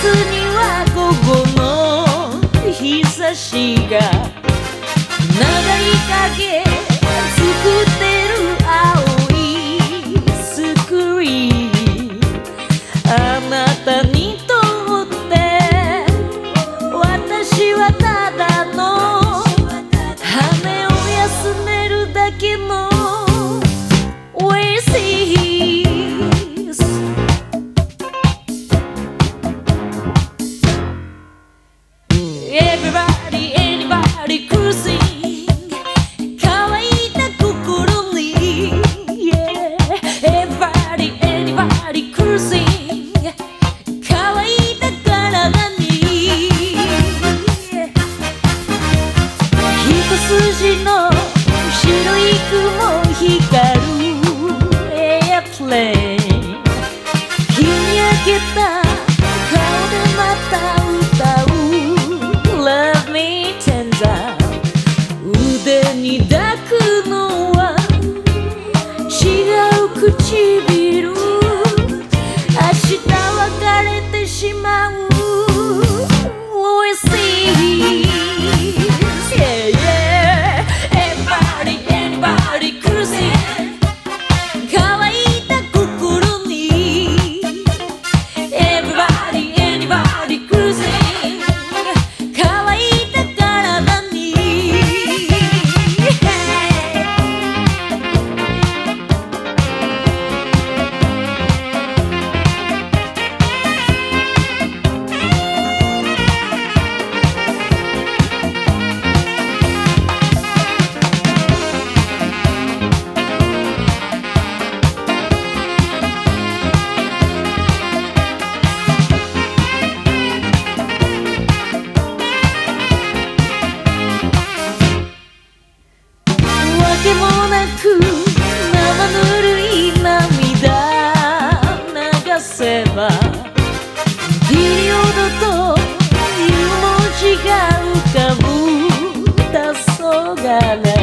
スには午後の日差しが長い影作ってる。青い救いあなたにとって私はただ küçük bir く生ぬるい涙流せばピリオドという文字が浮かぶ黄昏